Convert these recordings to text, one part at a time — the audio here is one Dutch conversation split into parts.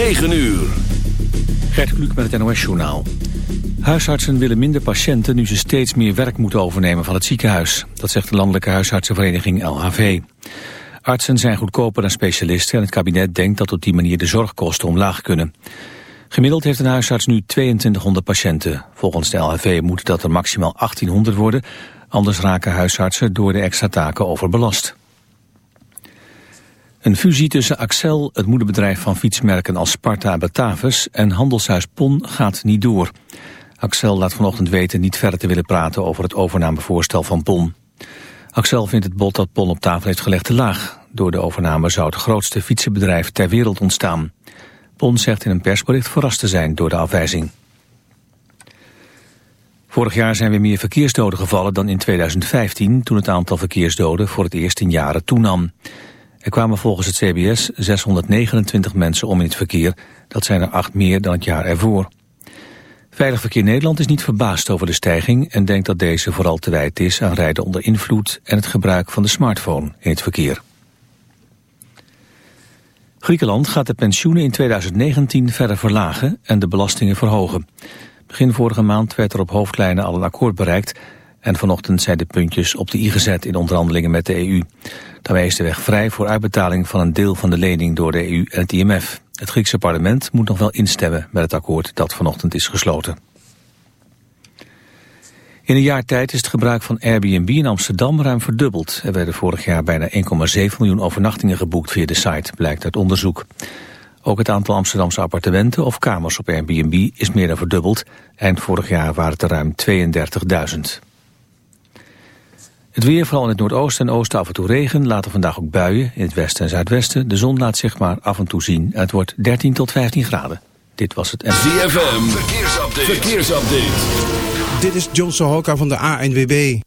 9 uur. Gert Kluk met het NOS-journaal. Huisartsen willen minder patiënten nu ze steeds meer werk moeten overnemen van het ziekenhuis. Dat zegt de landelijke huisartsenvereniging LHV. Artsen zijn goedkoper dan specialisten en het kabinet denkt dat op die manier de zorgkosten omlaag kunnen. Gemiddeld heeft een huisarts nu 2200 patiënten. Volgens de LHV moet dat er maximaal 1800 worden, anders raken huisartsen door de extra taken overbelast. Een fusie tussen Axel, het moederbedrijf van fietsmerken als Sparta Batavus en handelshuis PON gaat niet door. Axel laat vanochtend weten niet verder te willen praten over het overnamevoorstel van PON. Axel vindt het bod dat PON op tafel heeft gelegd te laag. Door de overname zou het grootste fietsenbedrijf ter wereld ontstaan. PON zegt in een persbericht verrast te zijn door de afwijzing. Vorig jaar zijn weer meer verkeersdoden gevallen dan in 2015... toen het aantal verkeersdoden voor het eerst in jaren toenam. Er kwamen volgens het CBS 629 mensen om in het verkeer. Dat zijn er acht meer dan het jaar ervoor. Veilig Verkeer Nederland is niet verbaasd over de stijging... en denkt dat deze vooral te wijten is aan rijden onder invloed... en het gebruik van de smartphone in het verkeer. Griekenland gaat de pensioenen in 2019 verder verlagen en de belastingen verhogen. Begin vorige maand werd er op hoofdlijnen al een akkoord bereikt... en vanochtend zijn de puntjes op de i gezet in onderhandelingen met de EU. Daarmee is de weg vrij voor uitbetaling van een deel van de lening door de EU en het IMF. Het Griekse parlement moet nog wel instemmen met het akkoord dat vanochtend is gesloten. In een jaar tijd is het gebruik van Airbnb in Amsterdam ruim verdubbeld. Er werden vorig jaar bijna 1,7 miljoen overnachtingen geboekt via de site, blijkt uit onderzoek. Ook het aantal Amsterdamse appartementen of kamers op Airbnb is meer dan verdubbeld. Eind vorig jaar waren het er ruim 32.000. Het weer, vooral in het noordoosten en oosten af en toe regen. Later vandaag ook buien in het westen en zuidwesten. De zon laat zich maar af en toe zien. Het wordt 13 tot 15 graden. Dit was het... ZFM, verkeersupdate. verkeersupdate. Dit is John Sohoka van de ANWB.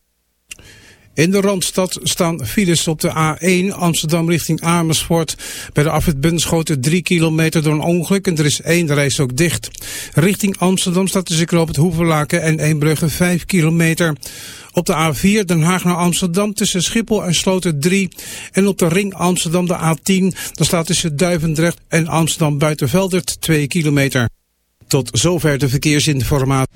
In de Randstad staan files op de A1 Amsterdam richting Amersfoort. Bij de afrit Bunschoten 3 kilometer door een ongeluk en er is één reis ook dicht. Richting Amsterdam staat tussen op het Hoevenlaken en Eembrugge 5 kilometer. Op de A4 Den Haag naar Amsterdam tussen Schiphol en Sloten 3. En op de ring Amsterdam de A10. Daar staat tussen Duivendrecht en Amsterdam Buitenveldert 2 kilometer. Tot zover de verkeersinformatie.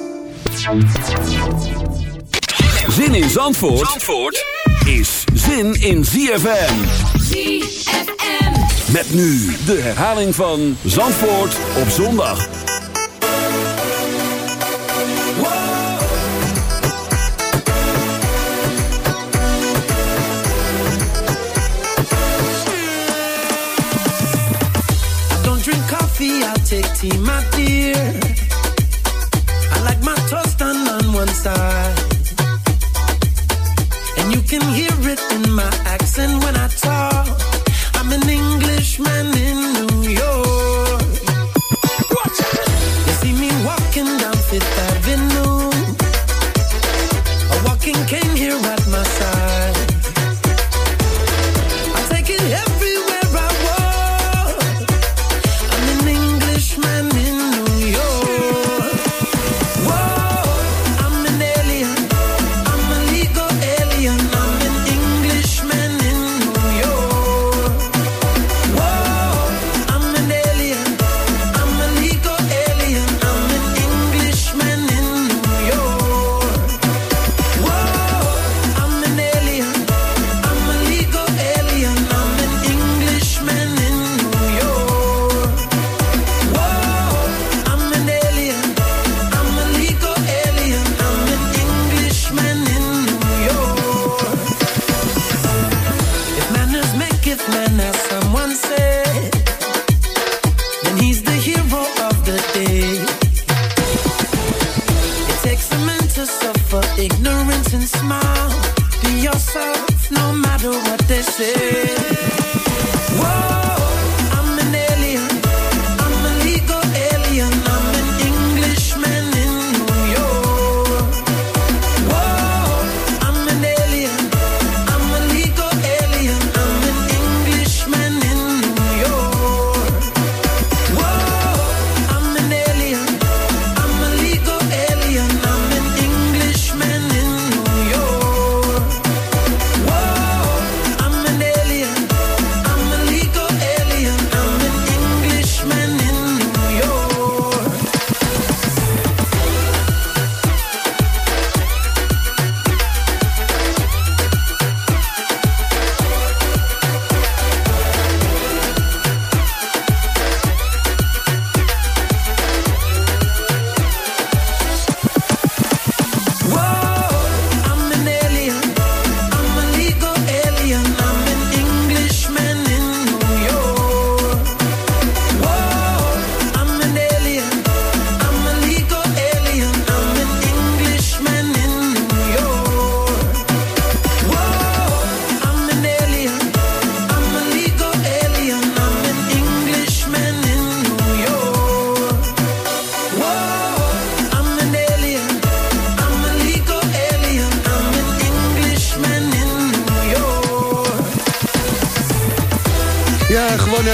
Zin in Zandvoort, Zandvoort is zin in ZFM. ZFM. Met nu de herhaling van Zandvoort op zondag. I don't drink coffee, I take tea, my dear. One side. And you can hear it in my accent when I talk. I'm an Englishman in New York.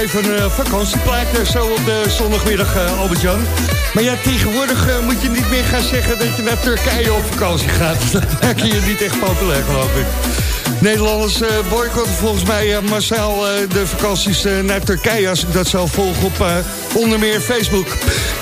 Even een uh, vakantieplaatje zo op de zondagmiddag, eh, Albert-Jan. Maar ja, tegenwoordig eh, moet je niet meer gaan zeggen dat je naar Turkije op vakantie gaat. Dat maak je niet echt populair, geloof ik. Nederlanders uh, boycotten volgens mij eh, massaal eh, de vakanties eh, naar Turkije... als ik dat zo volg op eh, onder meer Facebook.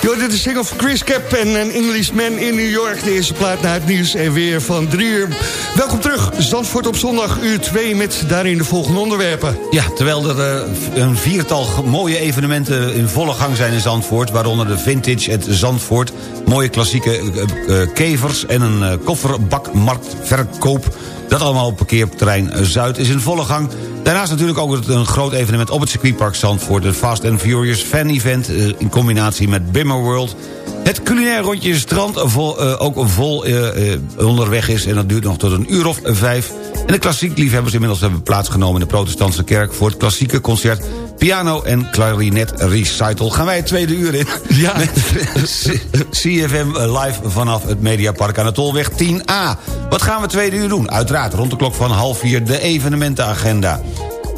Yo, dit is single van Chris Cap en een Englishman in New York. De eerste plaat naar het nieuws en weer van drie uur. Welkom terug, Zandvoort op zondag, uur 2... met daarin de volgende onderwerpen. Ja, terwijl er eh, een viertal mooie evenementen in volle gang zijn in Zandvoort... waaronder de Vintage at Zandvoort, mooie klassieke eh, eh, kevers... en een eh, kofferbakmarktverkoop. Dat allemaal op parkeerterrein Zuid is in volle gang. Daarnaast natuurlijk ook een groot evenement op het circuitpark Zandvoort... het Fast and Furious Fan Event eh, in combinatie met Bimmer World... Het culinair rondje strand vol, eh, ook vol eh, onderweg is... en dat duurt nog tot een uur of vijf. En de klassiek liefhebbers inmiddels hebben plaatsgenomen... in de protestantse kerk voor het klassieke concert... piano en klarinet recital. Gaan wij het tweede uur in? Ja. Met CFM live vanaf het Mediapark aan de Tolweg 10A. Wat gaan we het tweede uur doen? Uiteraard rond de klok van half vier de evenementenagenda.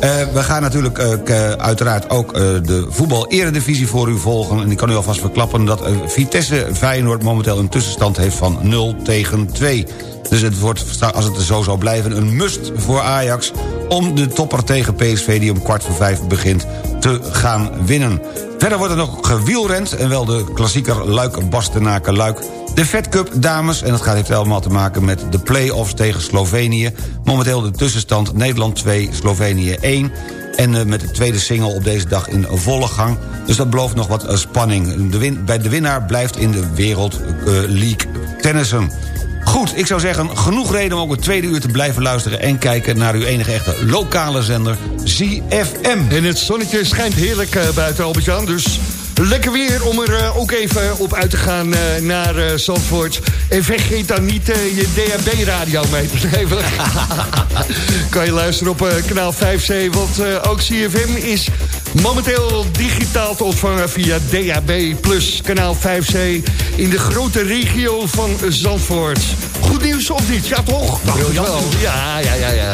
Eh, we gaan natuurlijk eh, uiteraard ook eh, de voetbal-eredivisie voor u volgen. En ik kan u alvast verklappen dat Vitesse Feyenoord momenteel een tussenstand heeft van 0 tegen 2. Dus het wordt, als het zo zou blijven, een must voor Ajax... om de topper tegen PSV, die om kwart voor vijf begint, te gaan winnen. Verder wordt er nog gewielrend, en wel de klassieker Luik-Bastenaken-Luik... De Fed Cup dames, en dat gaat heeft allemaal te maken met de play-offs tegen Slovenië. Momenteel de tussenstand Nederland 2, Slovenië 1. En eh, met de tweede single op deze dag in volle gang. Dus dat belooft nog wat eh, spanning. De win bij de winnaar blijft in de Wereld eh, League tennissen. Goed, ik zou zeggen, genoeg reden om ook het tweede uur te blijven luisteren... en kijken naar uw enige echte lokale zender, ZFM. En het zonnetje schijnt heerlijk buiten Albert-Jan, dus lekker weer om er eh, ook even op uit te gaan eh, naar eh, Zandvoort. En vergeet dan niet je DHB-radio mee te nemen. kan je luisteren op kanaal 5C, want ook CFM is momenteel digitaal te ontvangen via DHB Plus kanaal 5C in de grote regio van Zandvoort. Goed nieuws of niet? Ja toch? Briljant. Ja, ja, ja, ja.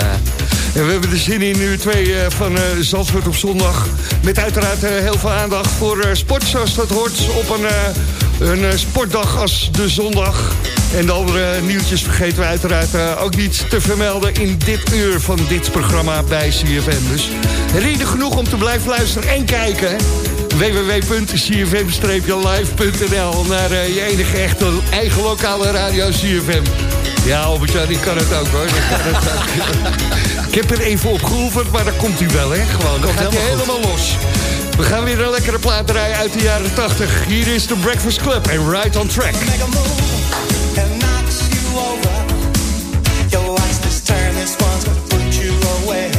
We hebben er zin in uur 2 van eh, Zandvoort op zondag. Met uiteraard eh, heel veel aandacht voor eh, sport zoals dat hoort op een, eh, een eh, sportdag als de zondag. En de andere nieuwtjes vergeten we uiteraard eh, ook niet te vermelden in dit uur van dit programma bij CFM. Dus reden genoeg om te blijven luisteren en kijken. www.cfm-live.nl naar eh, je enige echte eigen lokale radio CFM. Ja, Albert-Jan, ik kan het ook hoor. Ik, kan het ook. ik heb er even op geoefend, maar dan komt hij wel, hè? Gewoon, dan gaat hij helemaal los. We gaan weer een lekkere plaat draaien uit de jaren 80. Hier is de Breakfast Club en Right on Track. Your this turn, this one's gonna put you away.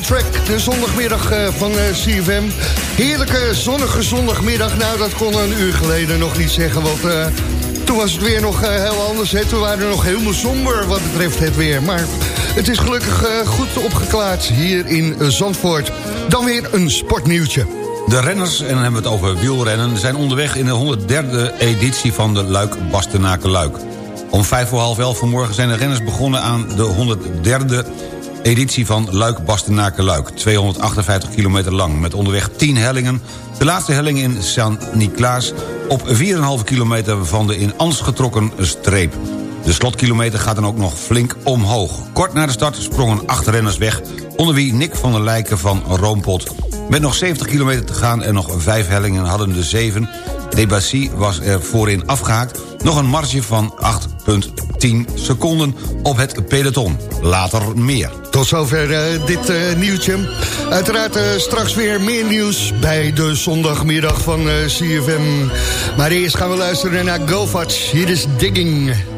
Track. De zondagmiddag uh, van uh, CFM. Heerlijke zonnige zondagmiddag. Nou, dat kon een uur geleden nog niet zeggen. Want toen was het weer nog heel anders. Hè. Toen waren we nog helemaal somber wat betreft het weer. Maar het is gelukkig goed opgeklaard hier in Zandvoort. Dan weer een sportnieuwtje. De renners, en dan hebben we het over wielrennen... zijn onderweg in de 103e editie van de Luik-Bastenaken-Luik. Om vijf voor half elf vanmorgen zijn de renners begonnen aan de 103e editie van Luik-Bastenaken-Luik. 258 kilometer lang, met onderweg 10 hellingen. De laatste helling in Saint-Niklaas op 4,5 kilometer van de in Ans getrokken streep. De slotkilometer gaat dan ook nog flink omhoog. Kort na de start sprongen acht renners weg... onder wie Nick van der Lijken van Roompot. Met nog 70 kilometer te gaan en nog vijf hellingen hadden de zeven... Debassy was er voorin afgehaakt... nog een marge van 8,10 seconden op het peloton. Later meer. Tot zover uh, dit uh, nieuwtje. Uiteraard uh, straks weer meer nieuws bij de zondagmiddag van CFM. Maar eerst gaan we luisteren naar GoFatch. Hier is Digging.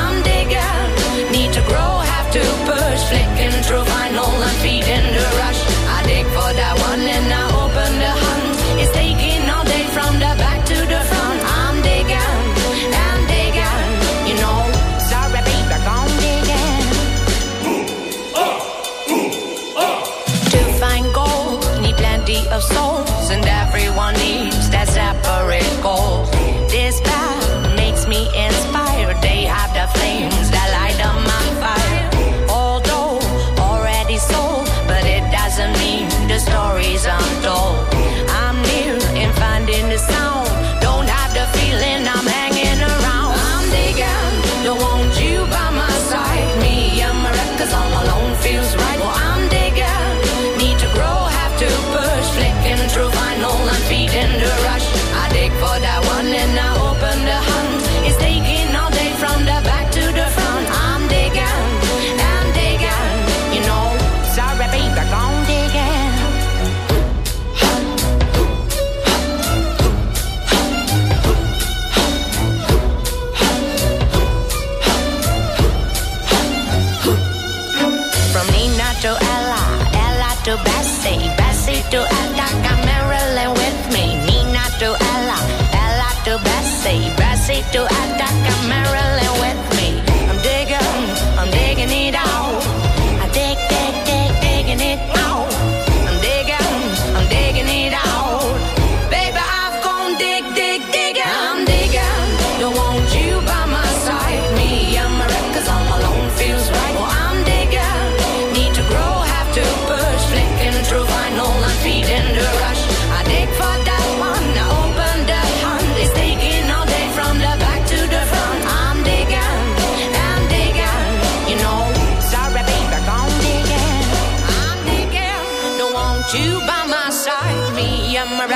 pasito hasta Camarón.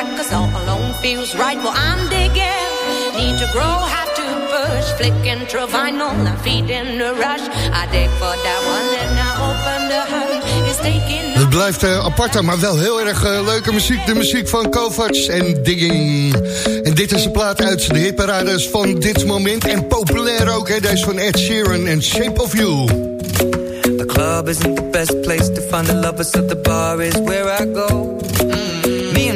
Records all alone feels right. Well, I'm digging, need to grow, have to push, flicking through vinyl and feeding the rush. I dig for that one and I open the hunt. It's taking Het blijft uh, apart, maar wel heel erg uh, leuke muziek. De muziek van Kovacs en Digging. En dit is een plaat uit de hitparades van dit moment. En populair ook, hè, deze van Ed Sheeran en Shape of You. The club isn't the best place to find the lovers, so the bar is where I go.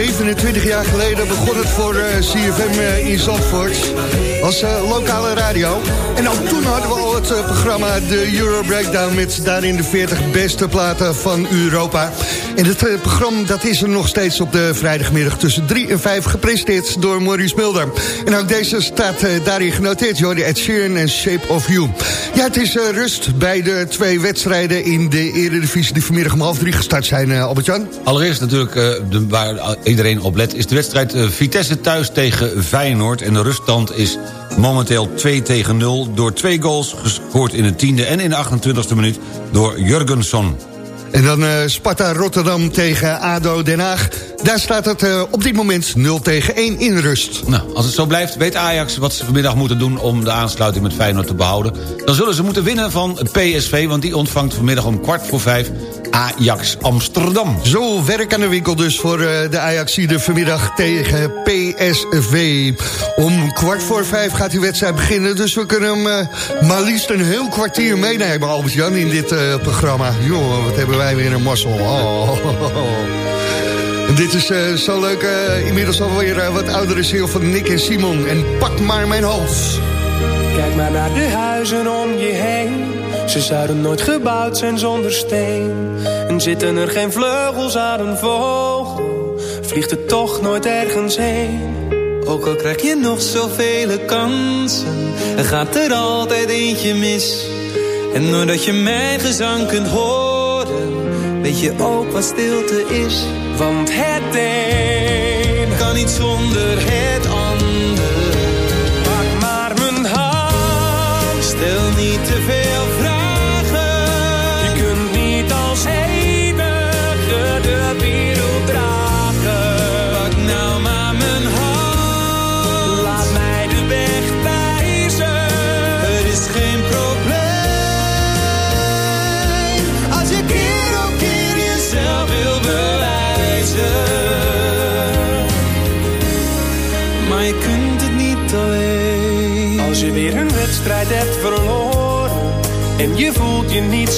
7 20 jaar geleden begon het voor eh, CFM eh, in Zandvoort. Als eh, lokale radio. En ook toen hadden we al het programma de Euro Breakdown... met daarin de 40 beste platen van Europa. En het programma dat is er nog steeds op de vrijdagmiddag... tussen 3 en 5 gepresenteerd door Maurice Mulder. En ook deze staat daarin genoteerd, Jordi Ed Sheeran en Shape of You. Ja, het is rust bij de twee wedstrijden in de Eredivisie... die vanmiddag om half drie gestart zijn, Albert-Jan. Allereerst natuurlijk waar iedereen op let... is de wedstrijd eh, Vitesse thuis tegen Feyenoord. En de ruststand is momenteel 2 tegen 0... door twee goals gescoord in de tiende en in de 28e minuut... door Jurgensson. En dan eh, Sparta Rotterdam tegen ADO Den Haag. Daar staat het eh, op dit moment 0 tegen 1 in rust. Nou, als het zo blijft, weet Ajax wat ze vanmiddag moeten doen... om de aansluiting met Feyenoord te behouden. Dan zullen ze moeten winnen van PSV... want die ontvangt vanmiddag om kwart voor vijf Ajax Amsterdam. Zo werk aan de winkel dus voor eh, de Ajaxide vanmiddag tegen PSV. Om kwart voor vijf gaat die wedstrijd beginnen... dus we kunnen hem eh, maar liefst een heel kwartier meenemen, Albert-Jan, in dit programma. Jongen, wat hebben wij weer een mazzel. Oh. Dit is eh, zo leuk, eh, inmiddels alweer eh, wat oudere ziel van Nick en Simon. En pak maar mijn hals. Kijk maar naar de huizen om je heen. Ze zouden nooit gebouwd zijn zonder steen. En zitten er geen vleugels aan een vogel, vliegt het toch nooit ergens heen. Ook al krijg je nog zoveel kansen, gaat er altijd eentje mis. En doordat je mijn gezang kunt horen, weet je ook wat stilte is. Want het een kan niet zonder het ander. Pak maar mijn hand, Stel niet te veel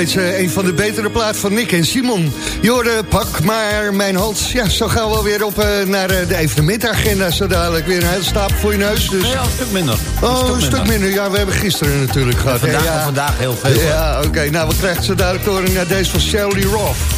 Eh, een van de betere plaat van Nick en Simon. Jorden, pak maar mijn hals. Ja, zo gaan we weer op eh, naar eh, de evenementagenda. Zo dadelijk weer een hele stapel voor je neus. Dus... Ja, een stuk minder. Oh, een stuk minder. Ja, we hebben gisteren natuurlijk gehad. Vandaag, ja. vandaag heel veel. Ja, oké. Nou, we krijgen zo dadelijk door naar deze van Shelly Roth.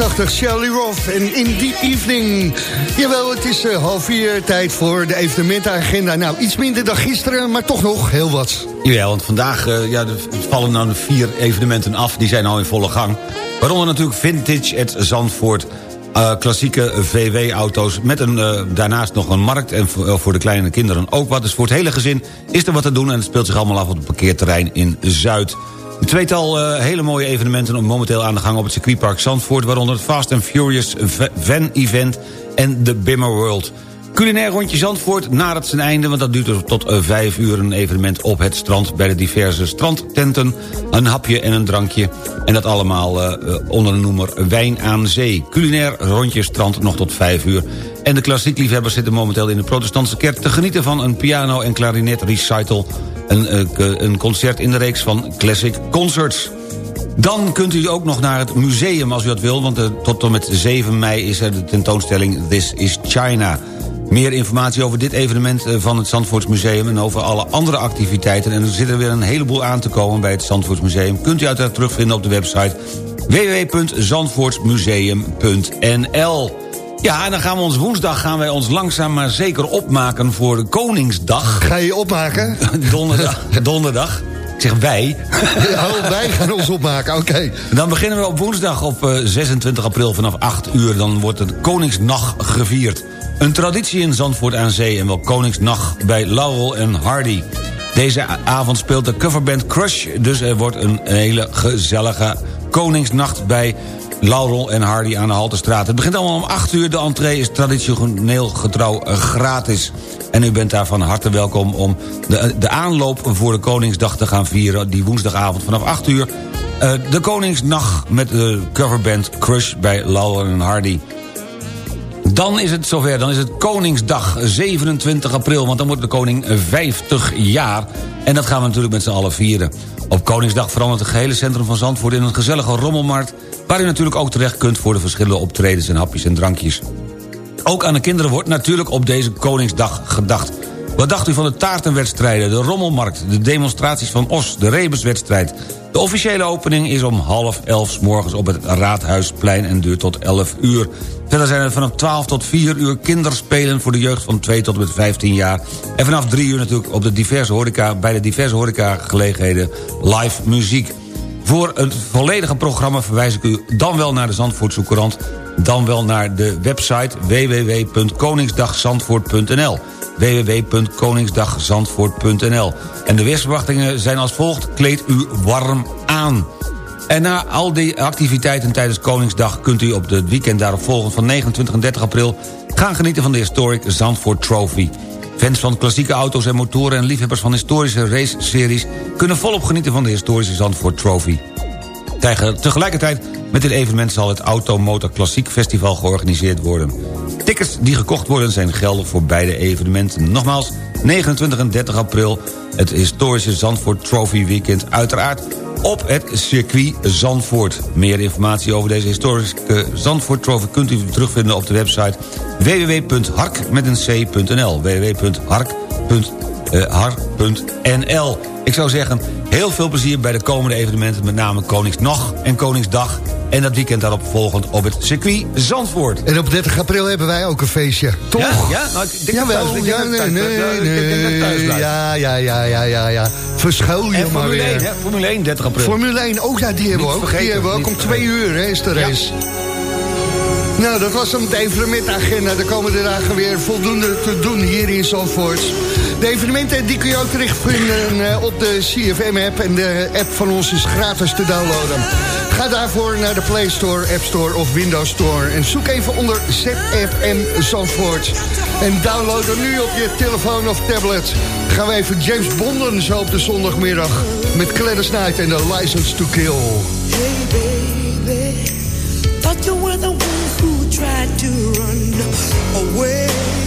80, Shelly Roth en In die Evening. Jawel, het is eh, half vier, tijd voor de evenementenagenda. Nou, iets minder dan gisteren, maar toch nog heel wat. Jawel, want vandaag eh, ja, ja, vallen dan vier evenementen af, die zijn al in volle gang. Waaronder natuurlijk Vintage at Zandvoort... Eh, klassieke VW-auto's met een, daarnaast nog een markt... en voor, voor, de kleine kinderen ook wat. Dus voor het hele gezin is er wat te doen... en het speelt zich allemaal af op het parkeerterrein in Zuid. Een tweetal eh, hele mooie evenementen momenteel aan de gang op het circuitpark Zandvoort... waaronder het Fast and Furious Van-event en de Bimmer World... Culinair rondje Zandvoort nadert zijn einde... want dat duurt dus tot eh, vijf uur een evenement op het strand... bij de diverse strandtenten, een hapje en een drankje... en dat allemaal uh, onder de noemer Wijn aan Zee. Culinair rondje strand nog tot vijf uur. En de klassiekliefhebbers zitten momenteel in de protestantse kerk... te genieten van een piano- en klarinet recital... Een, een concert in de reeks van Classic Concerts. Dan kunt u ook nog naar het museum als u dat wil... want tot en met 7 mei is er de tentoonstelling This is China... Meer informatie over dit evenement eh, van het Zandvoortsmuseum... en over alle andere activiteiten. En er zit er weer een heleboel aan te komen bij het Zandvoortsmuseum. Kunt u uiteraard terugvinden op de website www.zandvoortsmuseum.nl Ja, en dan gaan we ons woensdag gaan wij ons langzaam maar zeker opmaken voor de Koningsdag. Ga je opmaken? donderdag. donderdag. Ik zeg wij. Oh, wij gaan ons opmaken, oké. Dan beginnen we op woensdag op uh, 26 april vanaf 8 uur. Dan wordt het Koningsnacht gevierd. Een traditie in Zandvoort aan Zee en wel Koningsnacht bij Laurel en Hardy. Deze avond speelt de coverband Crush, dus er wordt een hele gezellige Koningsnacht bij Laurel en Hardy aan de Haltestraat. Het begint allemaal om 8 uur, de entree is traditioneel getrouw gratis. En u bent daar van harte welkom om de, de aanloop voor de Koningsdag te gaan vieren... die woensdagavond vanaf 8 uur. Uh, de Koningsnacht met de coverband Crush bij Laurel en Hardy. Dan is het zover, dan is het Koningsdag 27 april... want dan wordt de koning 50 jaar. En dat gaan we natuurlijk met z'n allen vieren. Op Koningsdag verandert het gehele centrum van Zandvoort... in een gezellige rommelmarkt... waar u natuurlijk ook terecht kunt voor de verschillende optredens... en hapjes en drankjes. Ook aan de kinderen wordt natuurlijk op deze Koningsdag gedacht. Wat dacht u van de taartenwedstrijden, de rommelmarkt... de demonstraties van Os, de rebuswedstrijd... De officiële opening is om half elf morgens op het Raadhuisplein en duurt tot 11 uur. Verder zijn er vanaf 12 tot 4 uur kinderspelen voor de jeugd van 2 tot en met 15 jaar. En vanaf 3 uur natuurlijk op de diverse horeca, bij de diverse horecagelegenheden live muziek. Voor het volledige programma verwijs ik u dan wel naar de Zandvoortse Courant... dan wel naar de website www.koningsdagzandvoort.nl www.koningsdagzandvoort.nl En de weersverwachtingen zijn als volgt. Kleed u warm aan. En na al die activiteiten tijdens Koningsdag... kunt u op het weekend daarop volgend van 29 en 30 april... gaan genieten van de Historic Zandvoort Trophy. Fans van klassieke auto's en motoren en liefhebbers van historische race-series... kunnen volop genieten van de historische Zandvoort Trophy. Tegelijkertijd met dit evenement zal het Automotor Klassiek Festival georganiseerd worden. Tickets die gekocht worden zijn geldig voor beide evenementen. Nogmaals, 29 en 30 april, het historische Zandvoort Trophy Weekend... uiteraard op het circuit Zandvoort. Meer informatie over deze historische Zandvoort Trophy... kunt u terugvinden op de website www.hark.nl www.hark.nl Ik zou zeggen, heel veel plezier bij de komende evenementen... met name Koningsnacht en Koningsdag... en dat weekend daarop volgend op het circuit Zandvoort. En op 30 april hebben wij ook een feestje, toch? Ja, ja? Nou, ik denk Jawel, dat thuis, ik ja, nee, thuis- thuis ja, ja, ja, ja, ja, ja. Verschuil je En maar Formule 1, weer. hè? Formule 1, 30 april. Formule 1, ook ja, die hebben we ook. vergeten, die hebben we ook om twee uur, hè, is de Ja. race. Nou, dat was hem, de evenementagenda. De komende dagen weer voldoende te doen hier in Zandvoort. De evenementen die kun je ook terugvinden eh, op de CFM-app. En de app van ons is gratis te downloaden. Ga daarvoor naar de Play Store, App Store of Windows Store. En zoek even onder ZFM Zandvoort. En download hem nu op je telefoon of tablet. Gaan we even James Bonden zo op de zondagmiddag. Met Gladys Knight en de License to Kill. Hey baby, you to run away.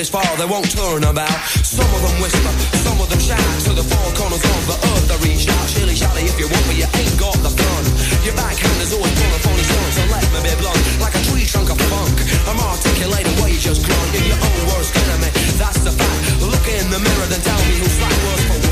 this far, they won't turn about. Some of them whisper, some of them shout to the four corners of the earth. They reach out, shilly shally if you want, me, you ain't got the fun. Your backhand is always full of phony stunts, so let me be blunt, like a tree trunk of funk. I'm articulating what you just grunt. in your own worst enemy, that's the fact. Look in the mirror, then tell me who's slack worse for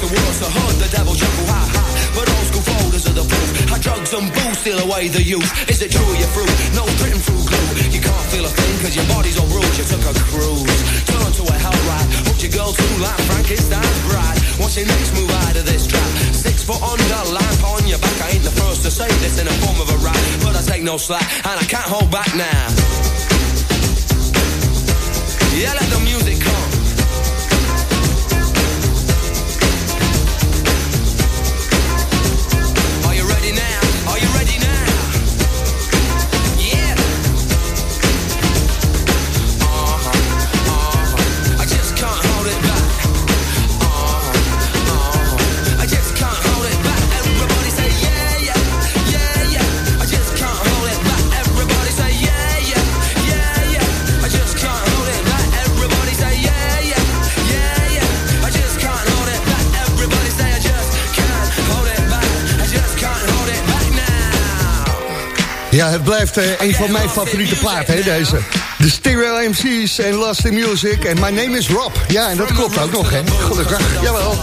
the world's so hard the devil jungle, ha ha. But old school folders are the proof. How drugs and booze steal away the youth. Is it true you're through? No written through glue. You can't feel a thing cause your body's on rules. You took a cruise, turned to a hell ride. Hooked your girl too like Frankenstein's bride. What's your next move out of this trap? Six foot under, lamp on your back. I ain't the first to say this in the form of a rap. But I take no slack and I can't hold back now. Yeah, let the music Ja, het blijft eh, een van mijn favoriete platen, hè, deze. De Stereo MC's en Last in Music. En my name is Rob. Ja, en dat klopt ook nog, hè. Gelukkig, jawel.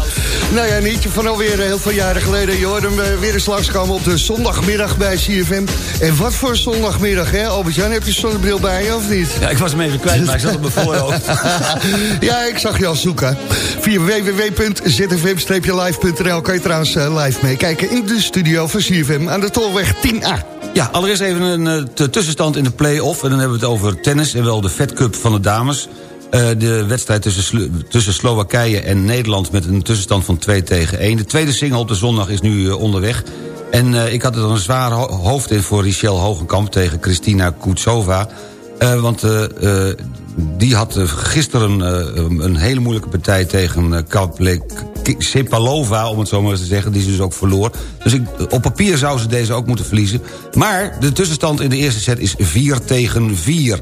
Nou ja, niet van alweer eh, heel veel jaren geleden. Je hoorde hem eh, weer eens langskomen op de zondagmiddag bij CFM. En wat voor zondagmiddag, hè? Albert-Jan, heb je zonnebril bij je, of niet? Ja, ik was hem even kwijt, maar ik zat op mijn voorhoofd. ja, ik zag je al zoeken. Via www.zfm-live.nl kan je trouwens live meekijken... in de studio van CFM aan de Tolweg 10A. Ja, allereerst even een eh, tussenstand in de play-off. En dan hebben we het over tennis en wel de Fed Cup van de dames. Eh, de wedstrijd tussen, tussen Slowakije en Nederland... met een tussenstand van 2 tegen 1. De tweede single op de zondag is nu eh, onderweg. En ik had er een zwaar ho hoofd in voor Richelle Hogenkamp... tegen Kristina Kutsova. Want die had gisteren een hele moeilijke partij tegen K- Sepalova, om het zo maar eens te zeggen, die ze dus ook verloor. Dus ik, op papier zou ze deze ook moeten verliezen. Maar de tussenstand in de eerste set is 4 tegen 4.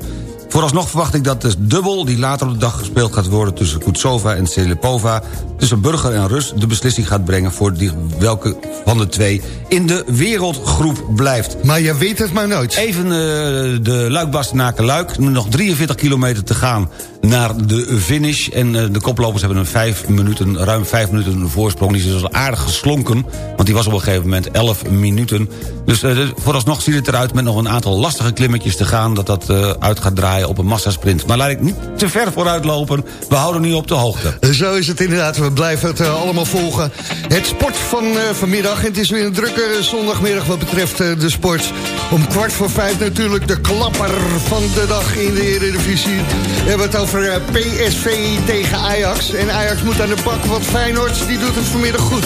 Vooralsnog verwacht ik dat de dubbel die later op de dag gespeeld gaat worden... tussen Kutsova en Selepova, tussen Burger en Rus... de beslissing gaat brengen voor die, welke van de twee in de wereldgroep blijft. Maar je weet het maar nooit. Even eh, de Luik-Bastenaken-Luik. Nog 43 kilometer te gaan naar de finish. En eh, de koplopers hebben een vijf minuten, ruim vijf minuten een voorsprong. Die is dus al aardig geslonken. Want die was op een gegeven moment 11 minuten. Dus eh, vooralsnog ziet het eruit met nog een aantal lastige klimmetjes te gaan... dat dat uit gaat draaien op een massasprint. Maar laat ik niet te ver vooruit lopen. We houden nu op de hoogte. Zo is het inderdaad. We blijven het eh, allemaal volgen. Het sport van eh, vanmiddag. En het is weer een drukke zondagmiddag wat betreft eh, de sport. Om kwart voor vijf natuurlijk de klapper van de dag in de Eredivisie. We hebben het over eh, PSV tegen Ajax. En Ajax moet aan de bak, want Feyenoord die doet het vanmiddag goed.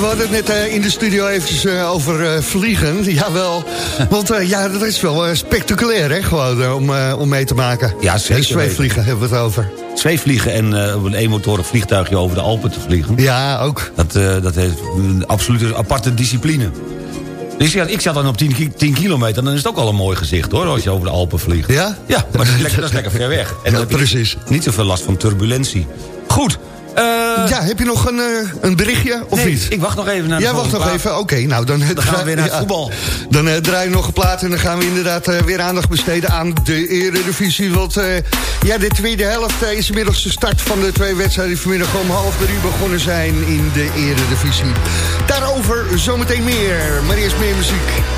We hadden het net eh, in de studio eventjes eh, over eh, vliegen. Jawel, want ja, dat is wel spectaculair, hè, gewoon, om, om mee te maken. Ja, zeker Zweefvliegen hebben we het over. Zweefvliegen en eh, op een eenmotorig vliegtuigje over de Alpen te vliegen. Ja, ook. Dat, dat heeft een absolute aparte discipline. Dus ja, ik zat dan op 10, ki- 10 kilometer, dan is het ook al een mooi gezicht hoor, als je over de Alpen vliegt. Ja? Ja, maar dat is lekker, dat is lekker ver weg. En precies. Niet zoveel last van turbulentie. Goed. Eh, ja, heb je nog een, eh, een berichtje, of nee, niet? ik wacht nog even naar Jij wacht nog even, oké. nou, dan, Dan gaan we weer naar het voetbal. Dan eh, draai je nog een plaat en dan gaan we inderdaad weer aandacht besteden aan de Eredivisie. Want ja, de tweede helft is inmiddels de start van de twee wedstrijden die vanmiddag om half drie begonnen zijn in de Eredivisie. Daarover zometeen meer, maar eerst meer muziek.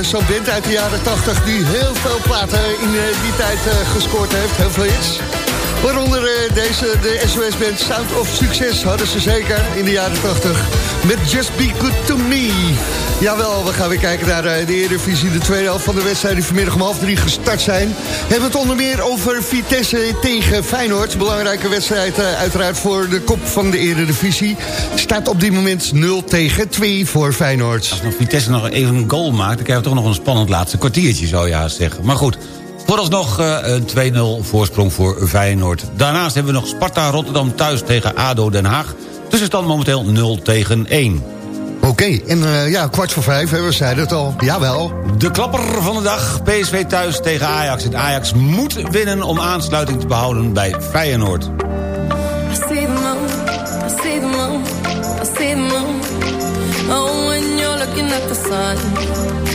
Zo'n band uit de jaren 80... die heel veel platen in eh, die tijd eh, gescoord heeft. Heel veel hits. Waaronder eh, deze, de SOS-band Sound of Succes hadden ze zeker in de jaren 80. Met Just Be Good To Me. Jawel, we gaan weer kijken naar eh, de Eredivisie. De tweede helft van de wedstrijd die vanmiddag om half drie gestart zijn. Hebben het onder meer over Vitesse tegen Feyenoord. Belangrijke wedstrijd eh, uiteraard voor de kop van de Eredivisie. Staat op dit moment 0 tegen 2 voor Feyenoord. Als nog Vitesse nog even een goal maakt... dan krijgen we toch nog een spannend laatste kwartiertje, zou je haast zeggen. Maar goed, vooralsnog eh, een 2-0 voorsprong voor Feyenoord. Daarnaast hebben we nog Sparta Rotterdam thuis tegen ADO Den Haag. Tussenstand momenteel 0 tegen 1. Oké, en eh, ja, kwart voor vijf, hè, we zeiden het al. Jawel. De klapper van de dag, PSV thuis tegen Ajax. En Ajax moet winnen om aansluiting te behouden bij Feyenoord. I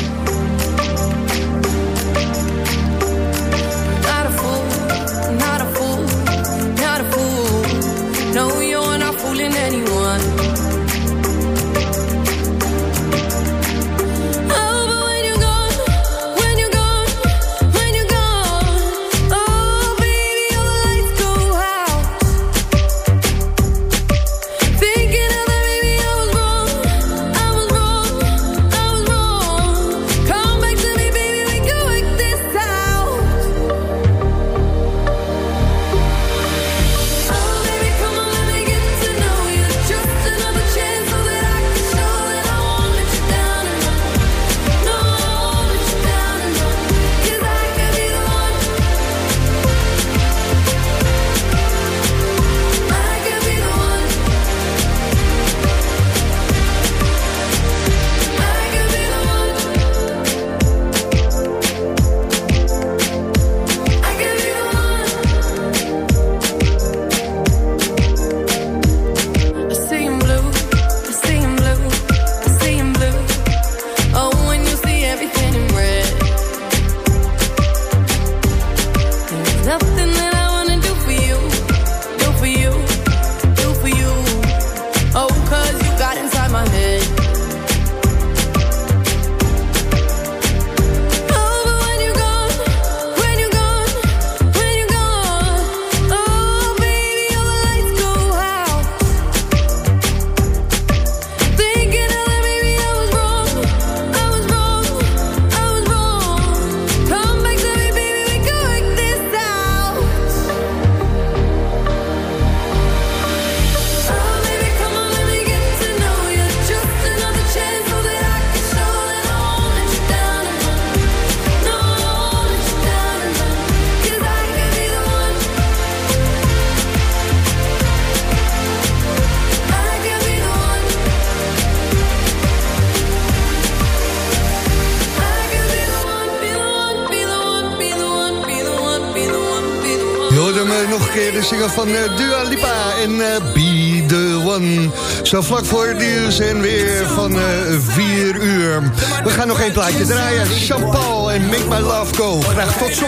zinger van eh, Dua Lipa en eh, Be The One. Zo vlak voor het nieuws en weer van 4 uur. We gaan nog één plaatje draaien. Jean-Paul en Make My Love Go. Graag tot zo.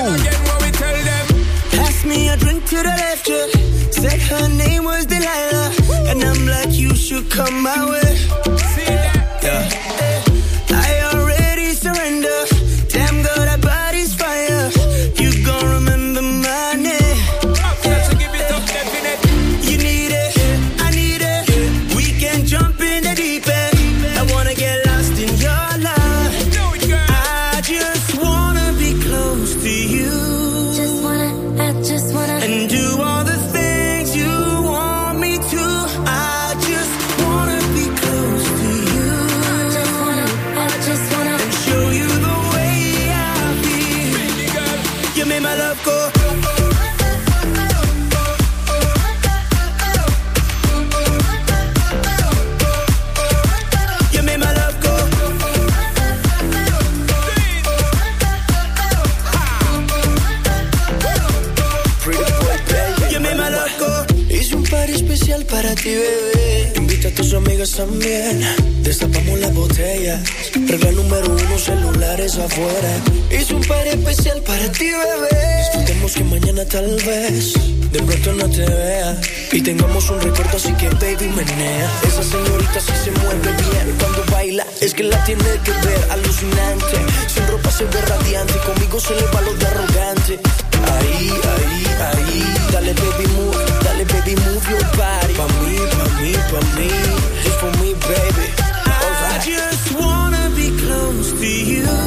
Pass me a drink to the left, yeah. Said her name was Delilah. And I'm like, you should come my way. Yeah. Tal vez de pronto no te vea. Y tengamos un recuerdo así que baby menea. Esa señorita sí se mueve bien cuando baila. Es que la tiene que ver alucinante. Sin ropa se ve radiante. Conmigo se le va lo de arrogante. Ahí, ahí, ahí. Dale baby move, dale baby move your body. Pa' mí, pa' mí, pa' mí. Just for me, baby. I just wanna be close to you.